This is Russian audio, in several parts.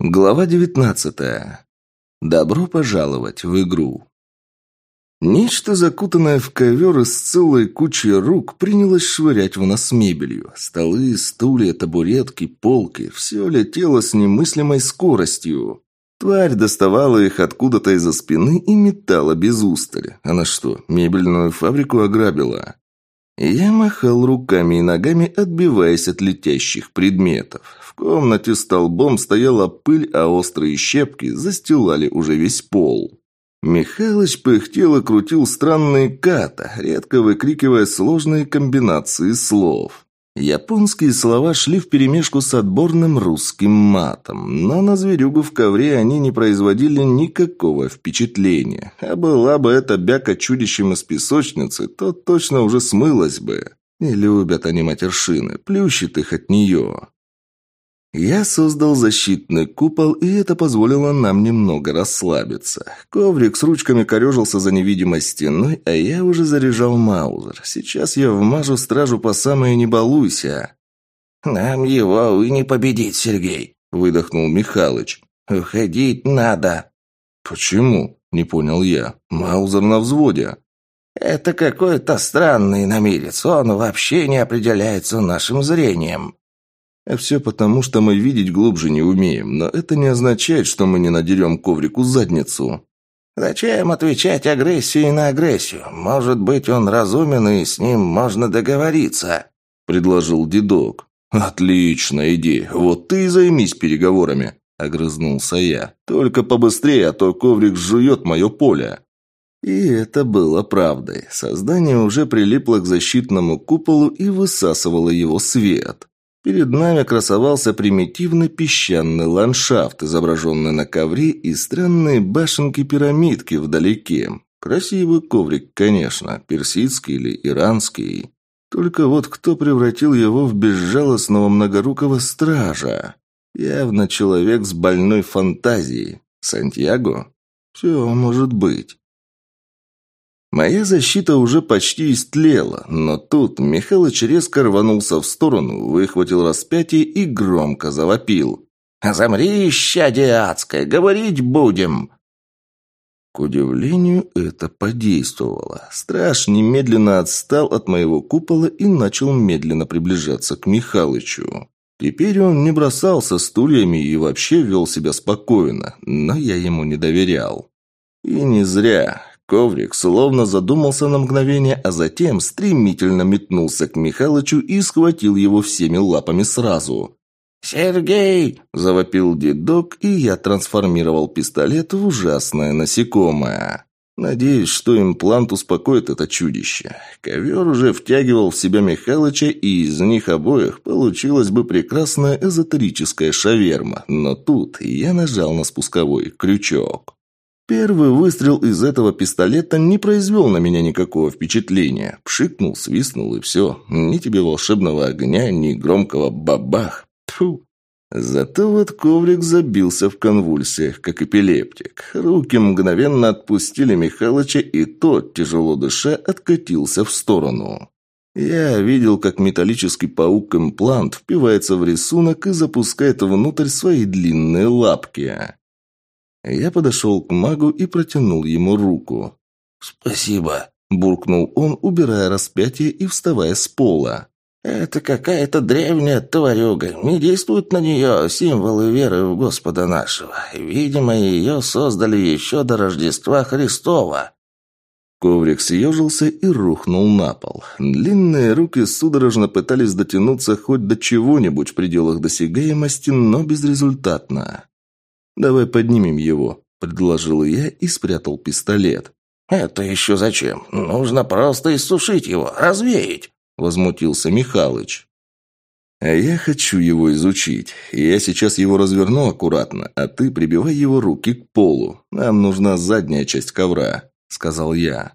Глава девятнадцатая. Добро пожаловать в игру. Нечто, закутанное в ковер из целой кучи рук, принялось швырять в нас мебелью. Столы, стулья, табуретки, полки – все летело с немыслимой скоростью. Тварь доставала их откуда-то из-за спины и метала без устали. Она что, мебельную фабрику ограбила? Я махал руками и ногами, отбиваясь от летящих предметов. В комнате столбом стояла пыль, а острые щепки застилали уже весь пол. Михалыч пыхтел и крутил странные ката, редко выкрикивая сложные комбинации слов. Японские слова шли вперемешку с отборным русским матом, но на зверюгу в ковре они не производили никакого впечатления. А была бы эта бяка чудищем из песочницы, то точно уже смылась бы. Не любят они матершины, плющит их от нее. Я создал защитный купол, и это позволило нам немного расслабиться. Коврик с ручками корежился за невидимой стеной, а я уже заряжал маузер. Сейчас я вмажу стражу по самое не балуйся. «Нам его и не победить, Сергей», — выдохнул Михалыч. «Уходить надо». «Почему?» — не понял я. «Маузер на взводе». «Это какой-то странный намерец. Он вообще не определяется нашим зрением». А все потому, что мы видеть глубже не умеем, но это не означает, что мы не надерем коврику задницу. Зачем отвечать агрессией на агрессию? Может быть, он разумен, и с ним можно договориться», — предложил дедок. «Отличная идея. Вот ты и займись переговорами», — огрызнулся я. «Только побыстрее, а то коврик жует мое поле». И это было правдой. Создание уже прилипло к защитному куполу и высасывало его свет. Перед нами красовался примитивный песчаный ландшафт, изображенный на ковре, и странные башенки-пирамидки вдалеке. Красивый коврик, конечно, персидский или иранский. Только вот кто превратил его в безжалостного многорукого стража? Явно человек с больной фантазией. Сантьяго? Все может быть. Моя защита уже почти истлела, но тут Михалыч резко рванулся в сторону, выхватил распятие и громко завопил. «Замри, щадие адское, говорить будем!» К удивлению, это подействовало. Страж немедленно отстал от моего купола и начал медленно приближаться к Михалычу. Теперь он не бросался стульями и вообще вел себя спокойно, но я ему не доверял. И не зря. Коврик словно задумался на мгновение, а затем стремительно метнулся к Михалычу и схватил его всеми лапами сразу. «Сергей!» – завопил дедок, и я трансформировал пистолет в ужасное насекомое. Надеюсь, что имплант успокоит это чудище. Ковер уже втягивал в себя Михалыча, и из них обоих получилась бы прекрасная эзотерическая шаверма. Но тут я нажал на спусковой крючок. Первый выстрел из этого пистолета не произвел на меня никакого впечатления. Пшикнул, свистнул и все. Ни тебе волшебного огня, ни громкого бабах. Тьфу. Зато вот коврик забился в конвульсиях, как эпилептик. Руки мгновенно отпустили Михалыча, и тот, тяжело дыша, откатился в сторону. Я видел, как металлический паук-имплант впивается в рисунок и запускает внутрь свои длинные лапки. Я подошел к магу и протянул ему руку. «Спасибо», – буркнул он, убирая распятие и вставая с пола. «Это какая-то древняя тварюга. Не действуют на нее символы веры в Господа нашего. Видимо, ее создали еще до Рождества Христова». Коврик съежился и рухнул на пол. Длинные руки судорожно пытались дотянуться хоть до чего-нибудь в пределах досягаемости, но безрезультатно. «Давай поднимем его», – предложил я и спрятал пистолет. «Это еще зачем? Нужно просто иссушить его, развеять», – возмутился Михалыч. «А я хочу его изучить. Я сейчас его разверну аккуратно, а ты прибивай его руки к полу. Нам нужна задняя часть ковра», – сказал я.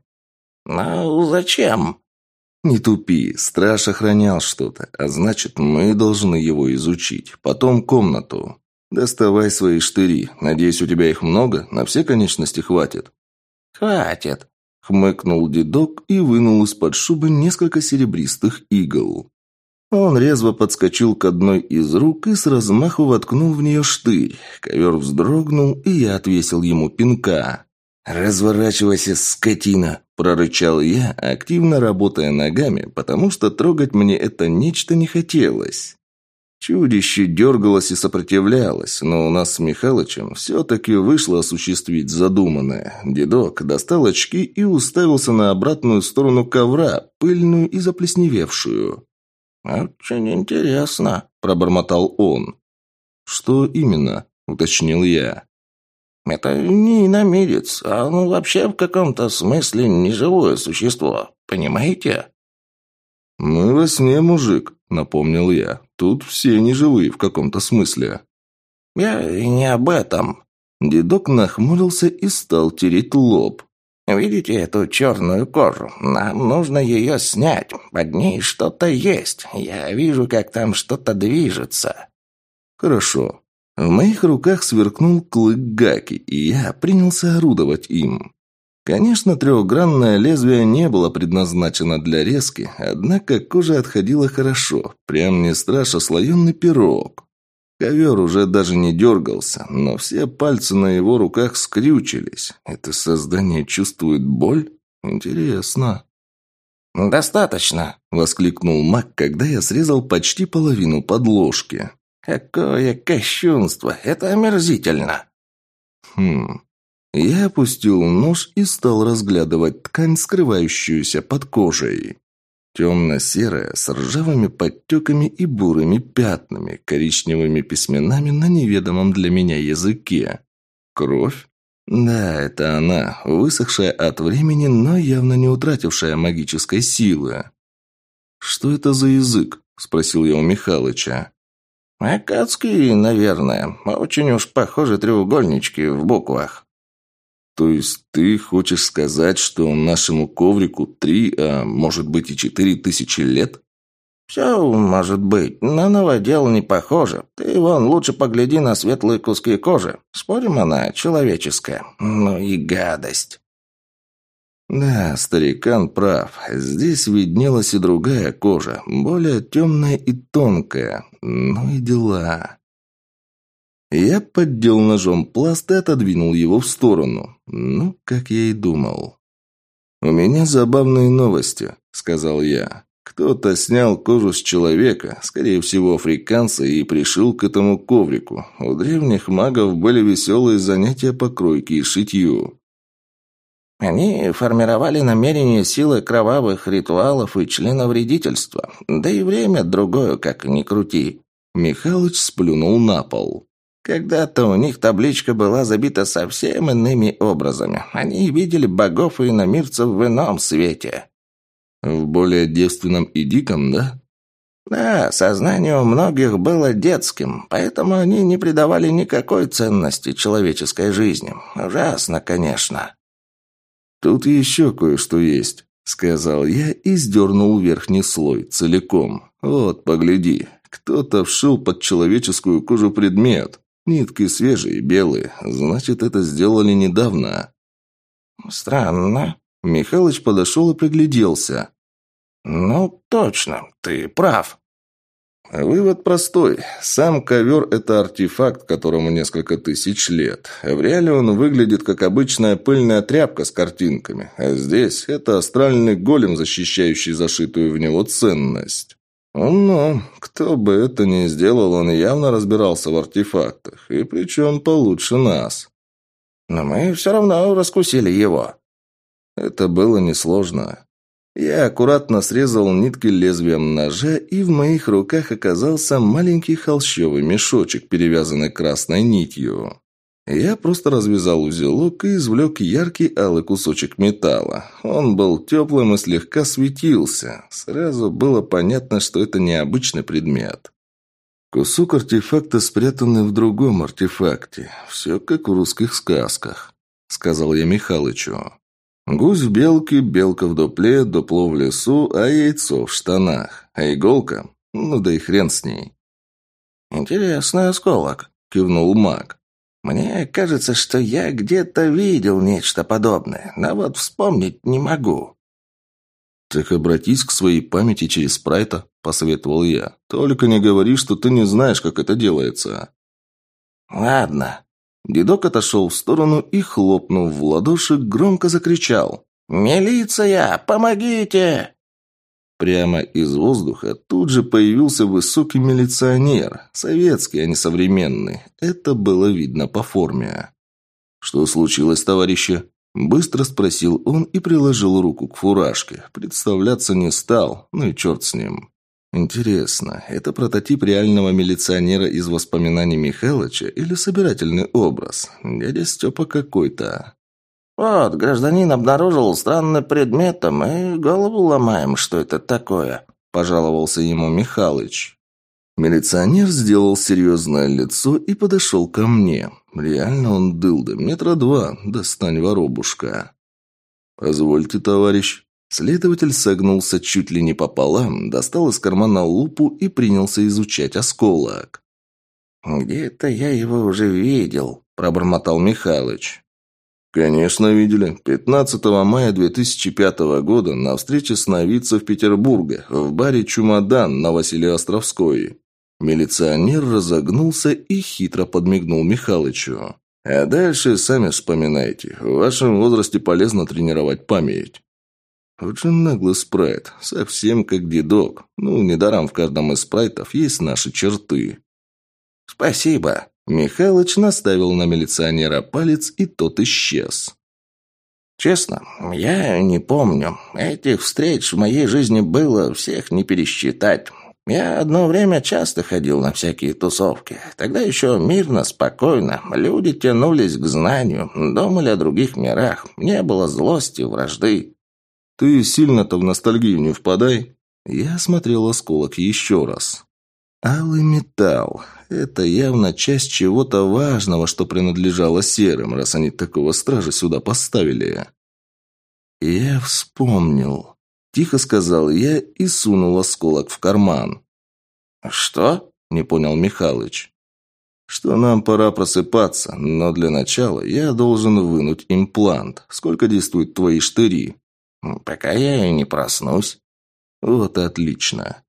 «Ну, зачем?» «Не тупи. Страж охранял что-то, а значит, мы должны его изучить. Потом комнату. «Доставай свои штыри. Надеюсь, у тебя их много? На все конечности хватит?» «Хватит», — хмыкнул дедок и вынул из-под шубы несколько серебристых игл. Он резво подскочил к одной из рук и с размаху воткнул в нее штырь. Ковер вздрогнул, и я отвесил ему пинка. «Разворачивайся, скотина!» – прорычал я, активно работая ногами, потому что трогать мне это нечто не хотелось. Чудище дергалось и сопротивлялось, но у нас с Михалычем все-таки вышло осуществить задуманное. Дедок достал очки и уставился на обратную сторону ковра, пыльную и заплесневевшую. «Очень интересно», – пробормотал он. «Что именно?» – уточнил я. Это не иномирец, а ну вообще в каком-то смысле неживое существо. Понимаете? «Мы во сне, мужик», — напомнил я. «Тут все неживые в каком-то смысле». «Я не об этом». Дедок нахмурился и стал тереть лоб. «Видите эту черную кожу? Нам нужно ее снять. Под ней что-то есть. Я вижу, как там что-то движется». «Хорошо. В моих руках сверкнул клык Гаки, и я принялся орудовать им. Конечно, трехгранное лезвие не было предназначено для резки, однако кожа отходила хорошо, прям не страж, а слоеный пирог. Ковер уже даже не дергался, но все пальцы на его руках скрючились. Это создание чувствует боль? Интересно. «Достаточно!» — воскликнул маг, когда я срезал почти половину подложки. Какое кощунство! Это омерзительно!» «Хм...» Я опустил нож и стал разглядывать ткань, скрывающуюся под кожей. Темно-серая, с ржавыми подтеками и бурыми пятнами, коричневыми письменами на неведомом для меня языке. Кровь? Да, это она, высохшая от времени, но явно не утратившая магической силы. «Что это за язык?» – спросил я у Михалыча. «Акадские, наверное. Очень уж похожи треугольнички в буквах». «То есть ты хочешь сказать, что нашему коврику три, а может быть и четыре тысячи лет?» «Все может быть. На новодел не похоже. Ты вон лучше погляди на светлые куски кожи. Спорим, она человеческая. Ну и гадость». Да, старикан прав. Здесь виднелась и другая кожа, более темная и тонкая. Ну и дела. Я поддел ножом пласт и отодвинул его в сторону. Ну, как я и думал. «У меня забавные новости», — сказал я. «Кто-то снял кожу с человека, скорее всего, африканца, и пришил к этому коврику. У древних магов были веселые занятия по кройке и шитью». Они формировали намерения силы кровавых ритуалов и членовредительства. Да и время другое, как ни крути. Михалыч сплюнул на пол. Когда-то у них табличка была забита совсем иными образами. Они видели богов и иномирцев в ином свете. В более девственном и диком, да? Да, сознание у многих было детским, поэтому они не придавали никакой ценности человеческой жизни. Ужасно, конечно. «Тут еще кое-что есть», — сказал я и сдернул верхний слой целиком. «Вот, погляди, кто-то вшил под человеческую кожу предмет. Нитки свежие, белые, значит, это сделали недавно». «Странно». Михалыч подошел и пригляделся. «Ну, точно, ты прав. Вывод простой. Сам ковер – это артефакт, которому несколько тысяч лет. В реале он выглядит как обычная пыльная тряпка с картинками, а здесь это астральный голем, защищающий зашитую в него ценность. Ну, кто бы это ни сделал, он явно разбирался в артефактах, и причем получше нас. Но мы все равно раскусили его. Это было несложно. Я аккуратно срезал нитки лезвием ножа, и в моих руках оказался маленький холщовый мешочек, перевязанный красной нитью. Я просто развязал узелок и извлек яркий алый кусочек металла. Он был теплым и слегка светился. Сразу было понятно, что это необычный предмет. Кусок артефакта, спрятанный в другом артефакте. Все как в русских сказках, сказал я Михалычу. Гусь в белке, белка в дупле, дупло в лесу, а яйцо в штанах. А иголка? Ну да и хрен с ней. «Интересный осколок», — кивнул маг. «Мне кажется, что я где-то видел нечто подобное, но вот вспомнить не могу». «Так обратись к своей памяти через спрайта», посоветовал я. «Только не говори, что ты не знаешь, как это делается». «Ладно». Дедок отошел в сторону и, хлопнув в ладоши, громко закричал. «Милиция, помогите!» Прямо из воздуха тут же появился высокий милиционер. Советский, а не современный. Это было видно по форме. «Что случилось, товарищи?» Быстро спросил он и приложил руку к фуражке. Представляться не стал, ну и черт с ним. Интересно, это прототип реального милиционера из воспоминаний Михайловича или собирательный образ? Дядя Степа какой-то. «Вот, гражданин обнаружил странный предмет, а мы голову ломаем, что это такое», – пожаловался ему Михалыч. Милиционер сделал серьезное лицо и подошел ко мне. Реально он дылда, метра два, достань воробушка. «Позвольте, товарищ». Следователь согнулся чуть ли не пополам, достал из кармана лупу и принялся изучать осколок. «Где-то я его уже видел», – пробормотал Михалыч. «Конечно, видели. 15 мая 2005 года на встрече сновидцев Петербурга в баре «Чемодан» на Василиостровской. Милиционер разогнулся и хитро подмигнул Михалычу. «А дальше сами вспоминайте. В вашем возрасте полезно тренировать память». Вот наглый спрайт. Совсем как дедок. Ну, недаром в каждом из спрайтов есть наши черты. «Спасибо», Михалыч наставил на милиционера палец, и тот исчез. «Честно, я не помню. Этих встреч в моей жизни было, всех не пересчитать. Я одно время часто ходил на всякие тусовки. Тогда еще мирно, спокойно. Люди тянулись к знанию, думали о других мирах. Не было злости, вражды. Ты сильно-то в ностальгию не впадай. Я смотрел осколок еще раз. Алый металл. Это явно часть чего-то важного, что принадлежало серым, раз они такого стража сюда поставили. Я вспомнил. Тихо сказал я и сунул осколок в карман. «Что?» – не понял Михалыч. «Что нам пора просыпаться, но для начала я должен вынуть имплант. Сколько действуют твои штыри?» «Пока я и не проснусь». «Вот отлично.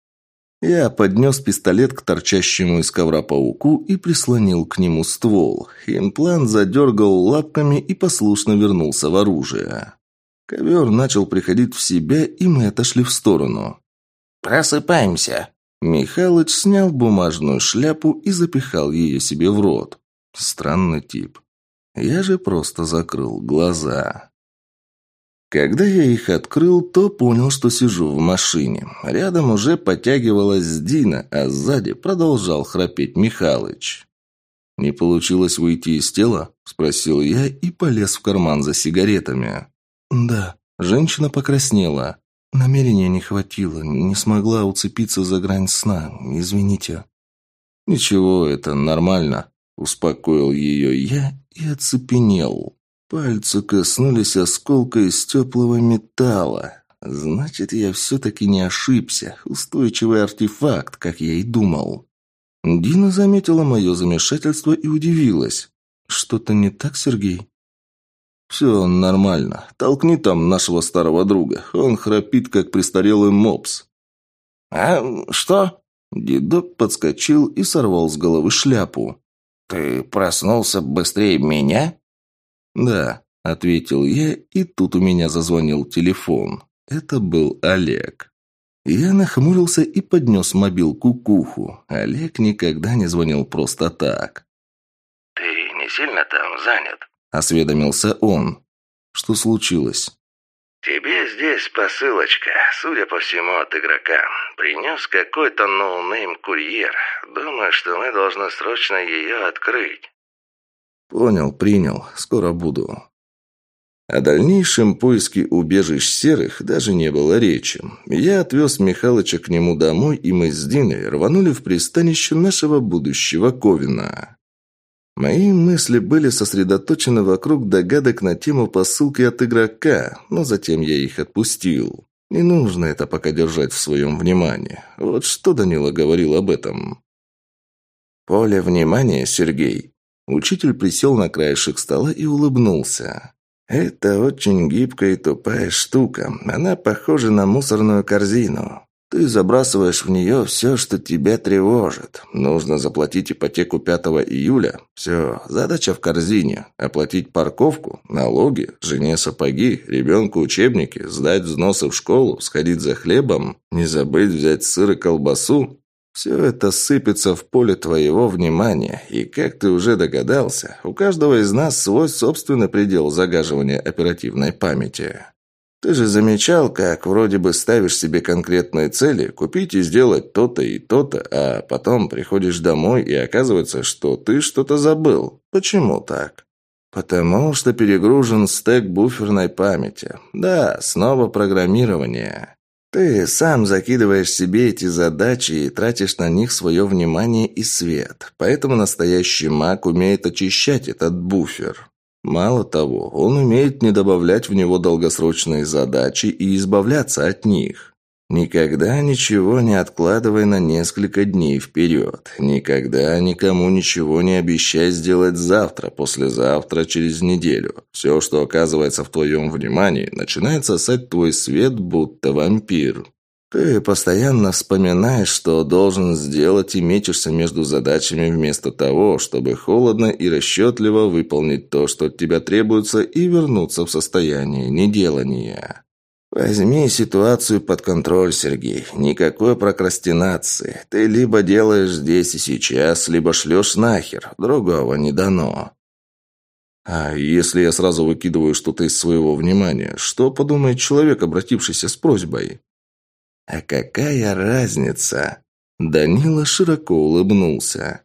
Я поднес пистолет к торчащему из ковра пауку и прислонил к нему ствол. Имплант задергал лапками и послушно вернулся в оружие. Ковер начал приходить в себя, и мы отошли в сторону. «Просыпаемся!» Михалыч снял бумажную шляпу и запихал ее себе в рот. Странный тип. Я же просто закрыл глаза. Когда я их открыл, то понял, что сижу в машине. Рядом уже подтягивалась Дина, а сзади продолжал храпеть Михалыч. «Не получилось выйти из тела?» – спросил я и полез в карман за сигаретами. «Да». Женщина покраснела. Намерения не хватило, не смогла уцепиться за грань сна. Извините. «Ничего, это нормально», – успокоил ее я и оцепенел. Пальцы коснулись осколка из теплого металла. Значит, я все-таки не ошибся. Устойчивый артефакт, как я и думал. Дина заметила мое замешательство и удивилась. «Что-то не так, Сергей?» «Все нормально. Толкни там нашего старого друга. Он храпит, как престарелый мопс». «А что?» Дедок подскочил и сорвал с головы шляпу. «Ты проснулся быстрее меня?» «Да», — ответил я, и тут у меня зазвонил телефон. Это был Олег. Я нахмурился и поднес мобилку к уху. Олег никогда не звонил просто так. «Ты не сильно там занят?» – осведомился он. «Что случилось?» «Тебе здесь посылочка, судя по всему, от игрока. Принес какой-то ноунейм-курьер. Думаю, что мы должны срочно ее открыть». «Понял, принял. Скоро буду». О дальнейшем поиске убежищ серых даже не было речи. Я отвез Михалыча к нему домой, и мы с Диной рванули в пристанище нашего будущего Ковина. Мои мысли были сосредоточены вокруг догадок на тему посылки от игрока, но затем я их отпустил. Не нужно это пока держать в своем внимании. Вот что Данила говорил об этом. «Поле внимания, Сергей», Учитель присел на краешек стола и улыбнулся. «Это очень гибкая и тупая штука. Она похожа на мусорную корзину. Ты забрасываешь в нее все, что тебя тревожит. Нужно заплатить ипотеку 5 июля. Все, задача в корзине. Оплатить парковку, налоги, жене сапоги, ребенку учебники, сдать взносы в школу, сходить за хлебом, не забыть взять сыр и колбасу. Все это сыпется в поле твоего внимания, и, как ты уже догадался, у каждого из нас свой собственный предел загаживания оперативной памяти. Ты же замечал, как вроде бы ставишь себе конкретные цели, купить и сделать то-то и то-то, а потом приходишь домой и оказывается, что ты что-то забыл. Почему так? Потому что перегружен стек буферной памяти. Да, снова программирование. Ты сам закидываешь себе эти задачи и тратишь на них свое внимание и свет. Поэтому настоящий маг умеет очищать этот буфер. Мало того, он умеет не добавлять в него долгосрочные задачи и избавляться от них. Никогда ничего не откладывай на несколько дней вперед. Никогда никому ничего не обещай сделать завтра, послезавтра, через неделю. Все, что оказывается в твоем внимании, начинает сосать твой свет, будто вампир. Ты постоянно вспоминаешь, что должен сделать и мечешься между задачами вместо того, чтобы холодно и расчетливо выполнить то, что от тебя требуется, и вернуться в состояние неделания. Возьми ситуацию под контроль, Сергей. Никакой прокрастинации. Ты либо делаешь здесь и сейчас, либо шлешь нахер. Другого не дано. А если я сразу выкидываю что-то из своего внимания, что подумает человек, обратившийся с просьбой? «А какая разница?» Данила широко улыбнулся.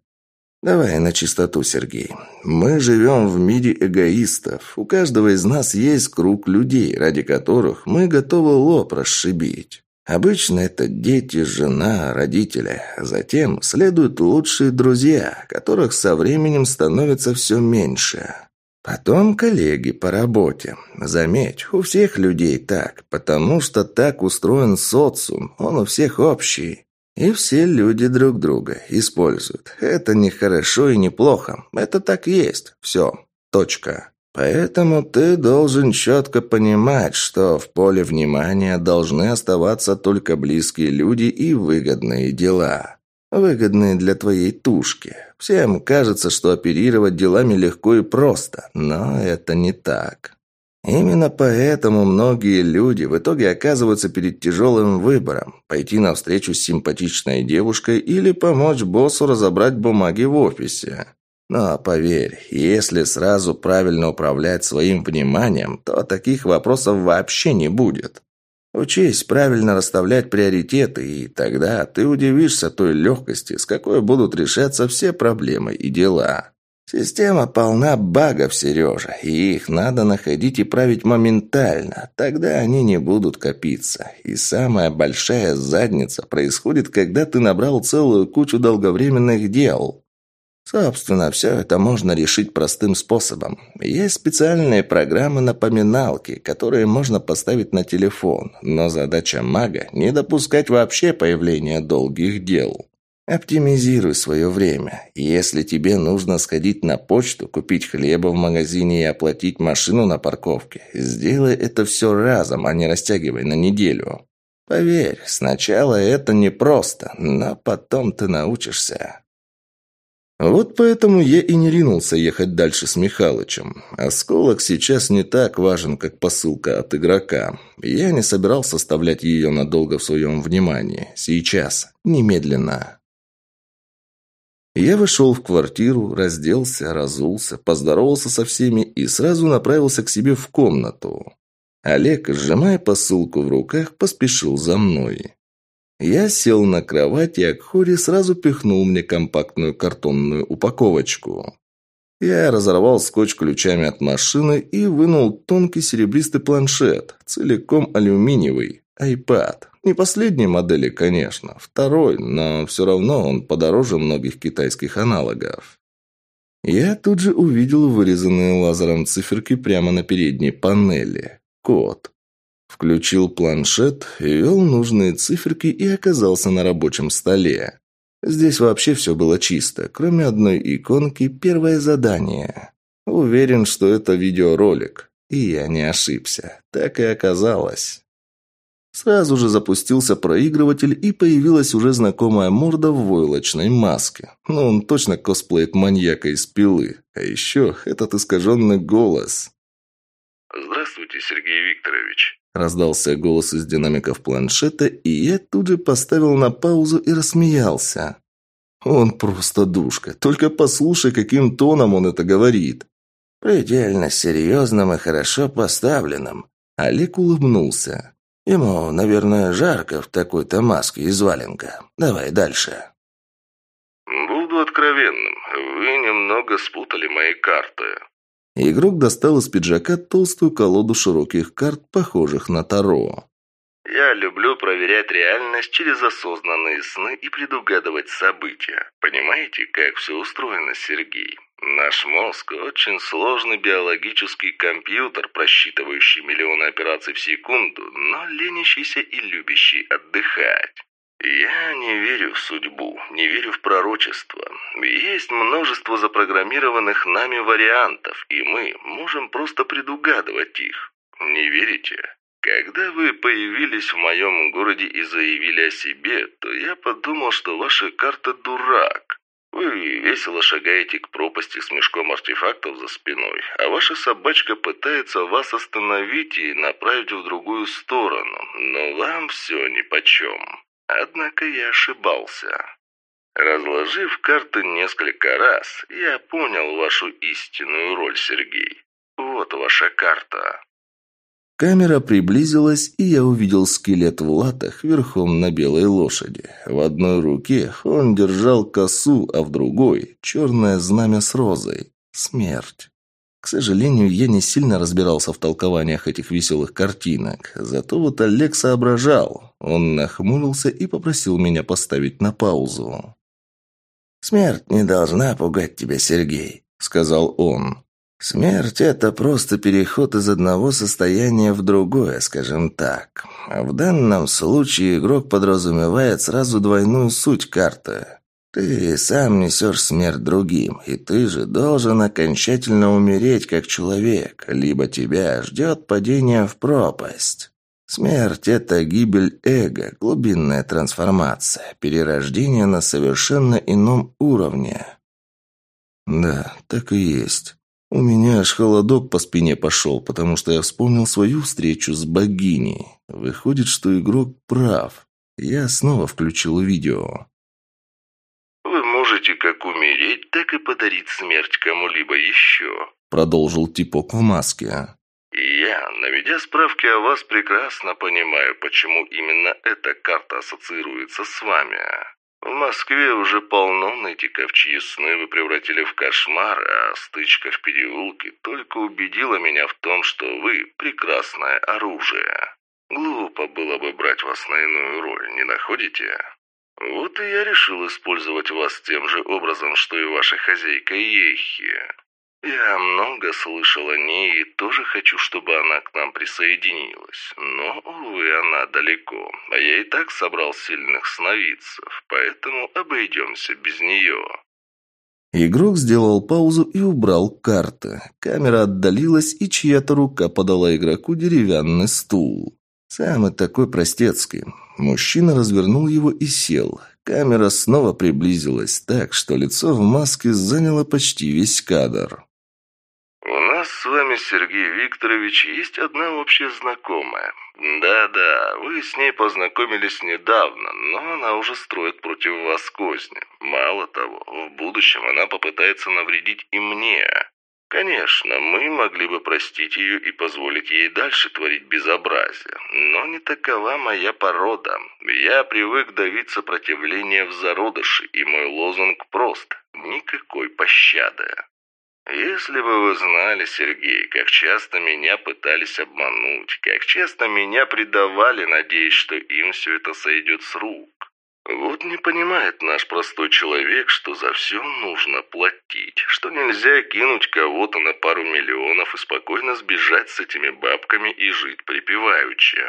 «Давай на чистоту, Сергей. Мы живем в мире эгоистов. У каждого из нас есть круг людей, ради которых мы готовы лоб расшибить. Обычно это дети, жена, родители. Затем следуют лучшие друзья, которых со временем становится все меньше. Потом коллеги по работе. Заметь, у всех людей так, потому что так устроен социум, он у всех общий. И все люди друг друга используют. Это не хорошо и не плохо. Это так есть. Все. Точка. Поэтому ты должен четко понимать, что в поле внимания должны оставаться только близкие люди и выгодные дела выгодные для твоей тушки. Всем кажется, что оперировать делами легко и просто, но это не так. Именно поэтому многие люди в итоге оказываются перед тяжелым выбором – пойти навстречу с симпатичной девушкой или помочь боссу разобрать бумаги в офисе. Но поверь, если сразу правильно управлять своим вниманием, то таких вопросов вообще не будет. Учись правильно расставлять приоритеты, и тогда ты удивишься той легкости, с какой будут решаться все проблемы и дела. Система полна багов, Сережа, и их надо находить и править моментально, тогда они не будут копиться. И самая большая задница происходит, когда ты набрал целую кучу долговременных дел. Собственно, все это можно решить простым способом. Есть специальные программы-напоминалки, которые можно поставить на телефон, но задача мага – не допускать вообще появления долгих дел. Оптимизируй свое время. Если тебе нужно сходить на почту, купить хлеба в магазине и оплатить машину на парковке, сделай это все разом, а не растягивай на неделю. Поверь, сначала это непросто, но потом ты научишься. Вот поэтому я и не ринулся ехать дальше с Михалычем. Осколок сейчас не так важен, как посылка от игрока. Я не собирался оставлять ее надолго в своем внимании. Сейчас. Немедленно. Я вошел в квартиру, разделся, разулся, поздоровался со всеми и сразу направился к себе в комнату. Олег, сжимая посылку в руках, поспешил за мной. Я сел на кровать, и Акхори сразу пихнул мне компактную картонную упаковочку. Я разорвал скотч ключами от машины и вынул тонкий серебристый планшет, целиком алюминиевый, iPad. Не последней модели, конечно, второй, но все равно он подороже многих китайских аналогов. Я тут же увидел вырезанные лазером циферки прямо на передней панели. Код. Включил планшет, ввел нужные циферки и оказался на рабочем столе. Здесь вообще все было чисто, кроме одной иконки «Первое задание». Уверен, что это видеоролик. И я не ошибся. Так и оказалось. Сразу же запустился проигрыватель, и появилась уже знакомая морда в войлочной маске. Ну, он точно косплеит маньяка из пилы. А еще этот искаженный голос. «Здравствуйте, Сергей Викторович», – раздался голос из динамиков планшета, и я тут же поставил на паузу и рассмеялся. Он просто душка. Только послушай, каким тоном он это говорит. Предельно серьезным и хорошо поставленным. Олег улыбнулся. Ему, наверное, жарко в такой-то маске из валенка. Давай дальше. Буду откровенным. Вы немного спутали мои карты. Игрок достал из пиджака толстую колоду широких карт, похожих на Таро. Я люблю проверять реальность через осознанные сны и предугадывать события. Понимаете, как все устроено, Сергей? Наш мозг – очень сложный биологический компьютер, просчитывающий миллионы операций в секунду, но ленящийся и любящий отдыхать. Я не верю в судьбу, не верю в пророчество. Есть множество запрограммированных нами вариантов, и мы можем просто предугадывать их. Не верите? Когда вы появились в моем городе и заявили о себе, то я подумал, что ваша карта дурак. Вы весело шагаете к пропасти с мешком артефактов за спиной, а ваша собачка пытается вас остановить и направить в другую сторону, но вам все нипочем. Однако я ошибался. Разложив карты несколько раз, я понял вашу истинную роль, Сергей. Вот ваша карта. Камера приблизилась, и я увидел скелет в латах верхом на белой лошади. В одной руке он держал косу, а в другой — черное знамя с розой. Смерть. К сожалению, я не сильно разбирался в толкованиях этих веселых картинок. Зато вот Олег соображал. Он нахмурился и попросил меня поставить на паузу. «Смерть не должна пугать тебя, Сергей», — сказал он. Смерть – это просто переход из одного состояния в другое, скажем так. В данном случае игрок подразумевает сразу двойную суть карты. Ты сам несешь смерть другим, и ты же должен окончательно умереть как человек, либо тебя ждет падение в пропасть. Смерть – это гибель эго, глубинная трансформация, перерождение на совершенно ином уровне. Да, так и есть. У меня аж холодок по спине пошел, потому что я вспомнил свою встречу с богиней. Выходит, что игрок прав. Я снова включил видео. «Вы можете как умереть, так и подарить смерть кому-либо еще», продолжил типок в маске. И я, наведя справки о вас, прекрасно понимаю, почему именно эта карта ассоциируется с вами. В Москве уже полно нытиков, чьи сны вы превратили в кошмар, а стычка в переулке только убедила меня в том, что вы прекрасное оружие. Глупо было бы брать вас на иную роль, не находите? Вот и я решил использовать вас тем же образом, что и ваша хозяйка Ехи. Я много слышал о ней и тоже хочу, чтобы она к нам присоединилась. Но, увы, она далеко. А я и так собрал сильных сновидцев, поэтому обойдемся без нее». Игрок сделал паузу и убрал карты. Камера отдалилась, и чья-то рука подала игроку деревянный стул. Самый такой простецкий. Мужчина развернул его и сел. Камера снова приблизилась так, что лицо в маске заняло почти весь кадр нас с вами, Сергей Викторович, есть одна общая знакомая. Да-да, вы с ней познакомились недавно, но она уже строит против вас козни. Мало того, в будущем она попытается навредить и мне. Конечно, мы могли бы простить ее и позволить ей дальше творить безобразие, но не такова моя порода. Я привык давить сопротивление в зародыше, и мой лозунг прост – никакой пощады. Если бы вы знали, Сергей, как часто меня пытались обмануть, как часто меня предавали, надеясь, что им все это сойдет с рук. Вот не понимает наш простой человек, что за все нужно платить, что нельзя кинуть кого-то на пару миллионов и спокойно сбежать с этими бабками и жить припеваючи.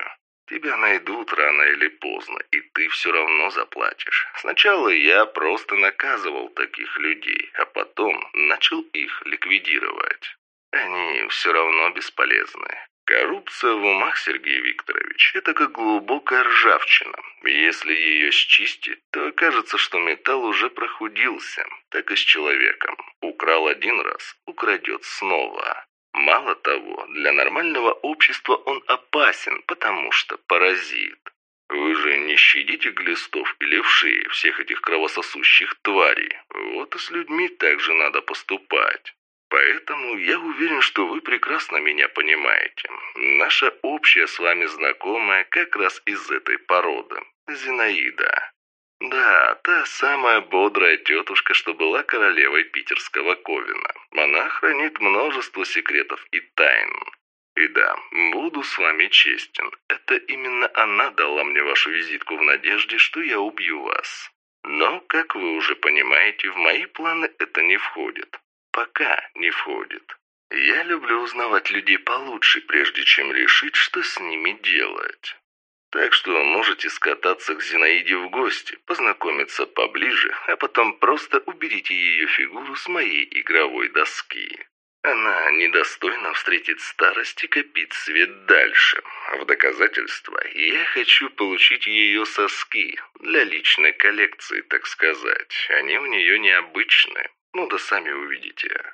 Тебя найдут рано или поздно, и ты все равно заплатишь. Сначала я просто наказывал таких людей, а потом начал их ликвидировать. Они все равно бесполезны. Коррупция в умах, Сергей Викторович, это как глубокая ржавчина. Если ее счистить, то окажется, что металл уже прохудился. Так и с человеком. Украл один раз, украдет снова. Мало того, для нормального общества он опасен, потому что паразит. Вы же не щадите глистов и левшей, всех этих кровососущих тварей. Вот и с людьми так же надо поступать. Поэтому я уверен, что вы прекрасно меня понимаете. Наша общая с вами знакомая как раз из этой породы. Зинаида. Да, та самая бодрая тетушка, что была королевой питерского Ковина. Она хранит множество секретов и тайн. И да, буду с вами честен. Это именно она дала мне вашу визитку в надежде, что я убью вас. Но, как вы уже понимаете, в мои планы это не входит пока не входит. Я люблю узнавать людей получше, прежде чем решить, что с ними делать. Так что можете скататься к Зинаиде в гости, познакомиться поближе, а потом просто уберите ее фигуру с моей игровой доски. Она недостойна встретить старость и копить свет дальше. В доказательство я хочу получить ее соски для личной коллекции, так сказать. Они у нее необычные. Ну да сами увидите.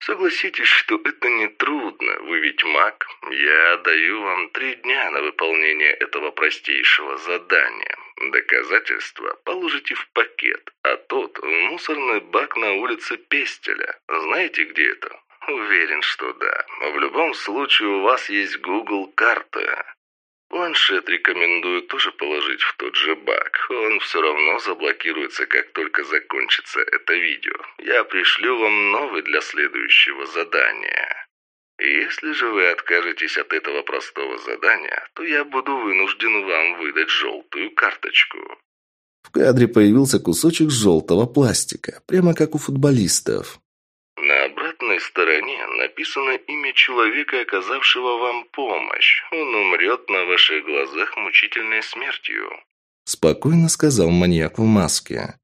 Согласитесь, что это не трудно, вы ведь маг. Я даю вам три дня на выполнение этого простейшего задания. Доказательства положите в пакет, а тот в мусорный бак на улице Пестеля. Знаете, где это? Уверен, что да. В любом случае у вас есть Google карта. Планшет рекомендую тоже положить в тот же бак. Он все равно заблокируется, как только закончится это видео. Я пришлю вам новый для следующего задания. Если же вы откажетесь от этого простого задания, то я буду вынужден вам выдать желтую карточку. В кадре появился кусочек желтого пластика, прямо как у футболистов. На обратной стороне написано имя человека, оказавшего вам помощь. Он умрет на ваших глазах мучительной смертью. Спокойно сказал маньяк в маске.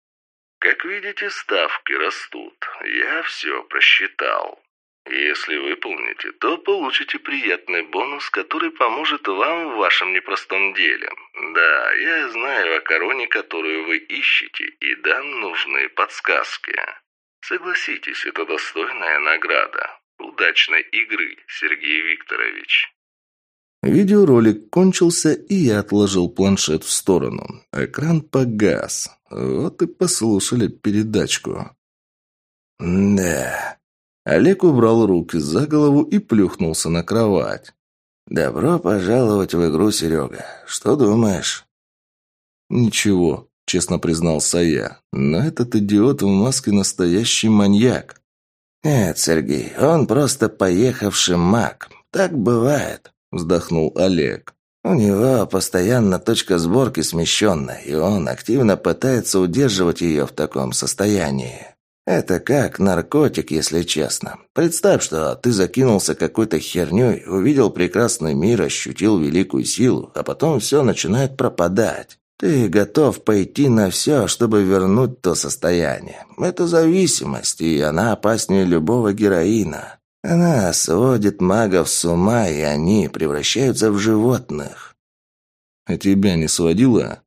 Как видите, ставки растут. Я все просчитал. Если выполните, то получите приятный бонус, который поможет вам в вашем непростом деле. Да, я знаю о короне, которую вы ищете, и дам нужные подсказки. Согласитесь, это достойная награда. Удачной игры, Сергей Викторович. Видеоролик кончился, и я отложил планшет в сторону. Экран погас. Вот и послушали передачку. Да. Олег убрал руки за голову и плюхнулся на кровать. «Добро пожаловать в игру, Серега. Что думаешь?» «Ничего честно признался я. Но этот идиот в маске настоящий маньяк. Нет, Сергей, он просто поехавший маг. Так бывает, вздохнул Олег. У него постоянно точка сборки смещенная, и он активно пытается удерживать ее в таком состоянии. Это как наркотик, если честно. Представь, что ты закинулся какой-то херней, увидел прекрасный мир, ощутил великую силу, а потом все начинает пропадать. Ты готов пойти на все, чтобы вернуть то состояние. Это зависимость, и она опаснее любого героина. Она сводит магов с ума, и они превращаются в животных. А тебя не сводила?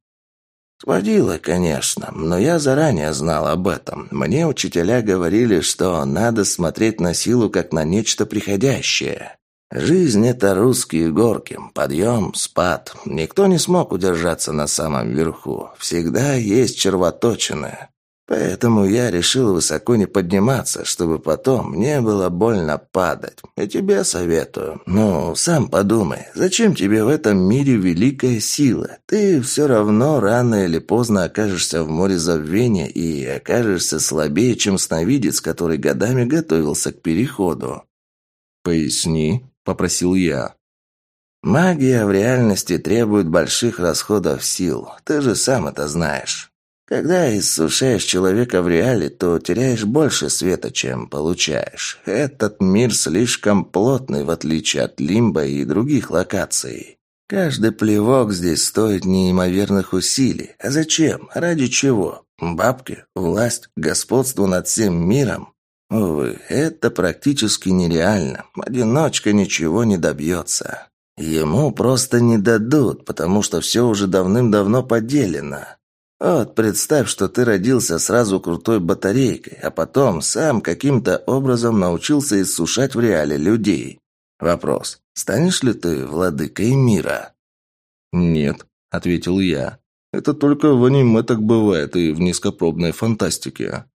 Сводила, конечно, но я заранее знал об этом. Мне учителя говорили, что надо смотреть на силу как на нечто приходящее. Жизнь — это русские горки, подъем, спад. Никто не смог удержаться на самом верху. Всегда есть червоточины. Поэтому я решил высоко не подниматься, чтобы потом не было больно падать. И тебе советую. Ну, сам подумай, зачем тебе в этом мире великая сила? Ты все равно рано или поздно окажешься в море забвения и окажешься слабее, чем сновидец, который годами готовился к переходу. «Поясни», попросил я. Магия в реальности требует больших расходов сил. Ты же сам это знаешь. Когда иссушаешь человека в реале, то теряешь больше света, чем получаешь. Этот мир слишком плотный, в отличие от Лимба и других локаций. Каждый плевок здесь стоит неимоверных усилий. А зачем? Ради чего? Бабки? Власть? Господство над всем миром? Увы, это практически нереально. Одиночка ничего не добьется. Ему просто не дадут, потому что все уже давным-давно поделено. Вот представь, что ты родился сразу крутой батарейкой, а потом сам каким-то образом научился иссушать в реале людей. Вопрос, станешь ли ты владыкой мира? «Нет», — ответил я. «Это только в аниме так бывает и в низкопробной фантастике».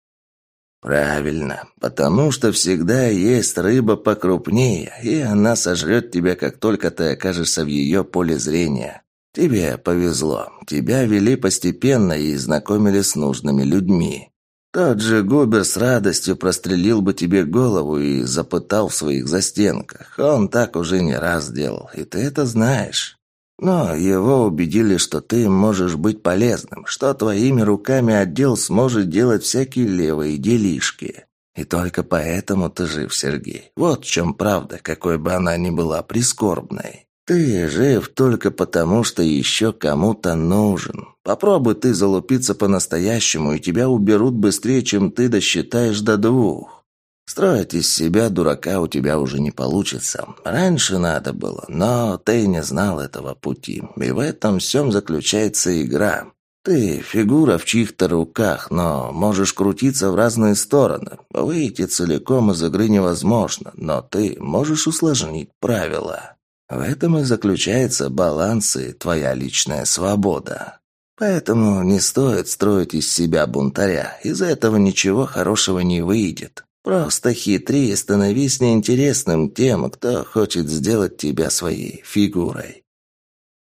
«Правильно, потому что всегда есть рыба покрупнее, и она сожрет тебя, как только ты окажешься в ее поле зрения. Тебе повезло, тебя вели постепенно и знакомили с нужными людьми. Тот же Губер с радостью прострелил бы тебе голову и запытал в своих застенках. Он так уже не раз делал, и ты это знаешь». Но его убедили, что ты можешь быть полезным, что твоими руками отдел сможет делать всякие левые делишки. И только поэтому ты жив, Сергей. Вот в чем правда, какой бы она ни была прискорбной. Ты жив только потому, что еще кому-то нужен. Попробуй ты залупиться по-настоящему, и тебя уберут быстрее, чем ты досчитаешь до двух. Строить из себя дурака у тебя уже не получится. Раньше надо было, но ты не знал этого пути. И в этом всем заключается игра. Ты фигура в чьих-то руках, но можешь крутиться в разные стороны. Выйти целиком из игры невозможно, но ты можешь усложнить правила. В этом и заключается баланс и твоя личная свобода. Поэтому не стоит строить из себя бунтаря. Из этого ничего хорошего не выйдет. Просто хитри и становись неинтересным тем, кто хочет сделать тебя своей фигурой.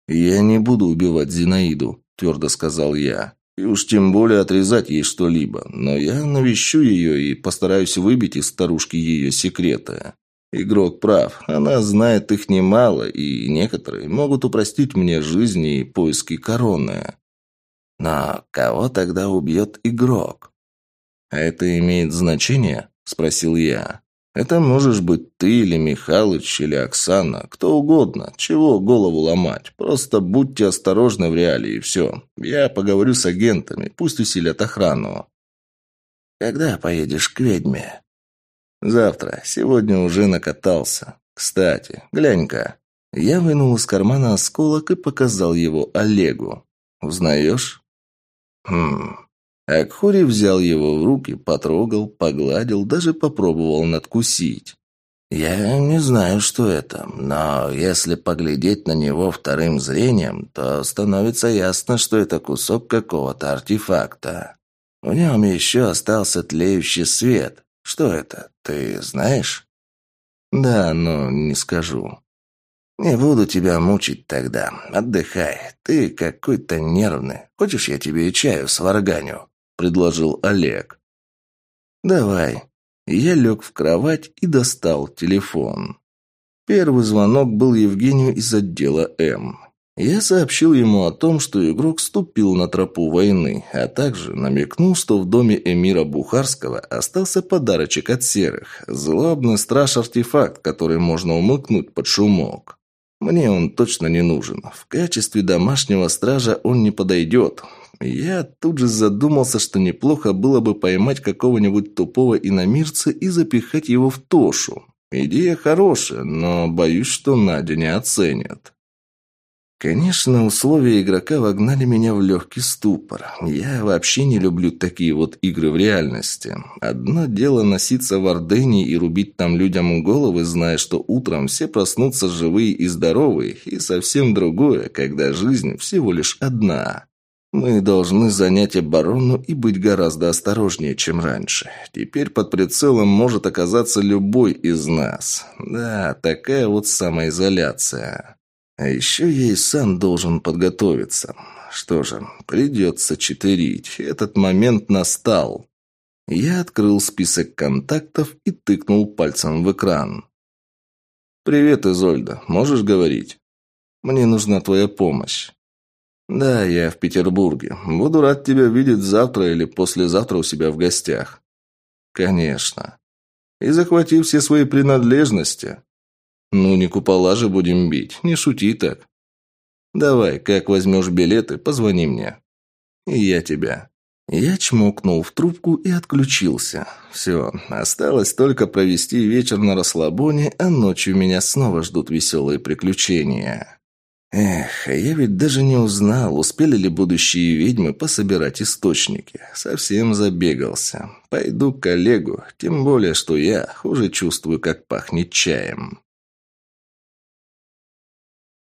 «Я не буду убивать Зинаиду», – твердо сказал я. «И уж тем более отрезать ей что-либо. Но я навещу ее и постараюсь выбить из старушки ее секреты. Игрок прав, она знает их немало, и некоторые могут упростить мне жизнь и поиски короны». «Но кого тогда убьет игрок?» «А это имеет значение?» – спросил я. «Это можешь быть ты или Михалыч или Оксана, кто угодно. Чего голову ломать? Просто будьте осторожны в реале и все. Я поговорю с агентами, пусть усилят охрану». «Когда поедешь к ведьме?» «Завтра. Сегодня уже накатался. Кстати, глянь-ка». Я вынул из кармана осколок и показал его Олегу. «Узнаешь?» «Хм, Акхури взял его в руки, потрогал, погладил, даже попробовал надкусить. «Я не знаю, что это, но если поглядеть на него вторым зрением, то становится ясно, что это кусок какого-то артефакта. В нем еще остался тлеющий свет. Что это, ты знаешь?» «Да, но не скажу». «Не буду тебя мучить тогда. Отдыхай. Ты какой-то нервный. Хочешь, я тебе и чаю сварганю?» – предложил Олег. «Давай». Я лег в кровать и достал телефон. Первый звонок был Евгению из отдела М. Я сообщил ему о том, что игрок ступил на тропу войны, а также намекнул, что в доме эмира Бухарского остался подарочек от серых – злобный страж-артефакт, который можно умыкнуть под шумок. Мне он точно не нужен. В качестве домашнего стража он не подойдет. Я тут же задумался, что неплохо было бы поймать какого-нибудь тупого иномирца и запихать его в Тошу. Идея хорошая, но боюсь, что Надя не оценит. Конечно, условия игрока вогнали меня в легкий ступор. Я вообще не люблю такие вот игры в реальности. Одно дело носиться в Ордене и рубить там людям головы, зная, что утром все проснутся живые и здоровые, и совсем другое, когда жизнь всего лишь одна. Мы должны занять оборону и быть гораздо осторожнее, чем раньше. Теперь под прицелом может оказаться любой из нас. Да, такая вот самоизоляция. А еще я и сам должен подготовиться. Что же, придется читерить. Этот момент настал. Я открыл список контактов и тыкнул пальцем в экран. «Привет, Изольда. Можешь говорить? Мне нужна твоя помощь». «Да, я в Петербурге. Буду рад тебя видеть завтра или послезавтра у себя в гостях». «Конечно. И захвати все свои принадлежности». «Ну, не купола же будем бить. Не шути так». «Давай, как возьмешь билеты, позвони мне». «И я тебя». Я чмокнул в трубку и отключился. Все, осталось только провести вечер на расслабоне, а ночью меня снова ждут веселые приключения. Эх, я ведь даже не узнал, успели ли будущие ведьмы пособирать источники. Совсем забегался. Пойду к коллегу, тем более, что я уже чувствую, как пахнет чаем.